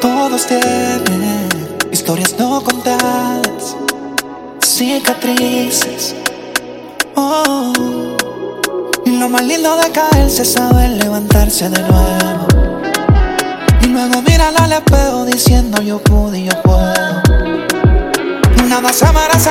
Todos tienen historias no contadas, cicatrices. Oh, y lo más lindo de caerse sabe levantarse de nuevo. Y luego mirar al espejo diciendo yo pude y yo puedo. Nada se merece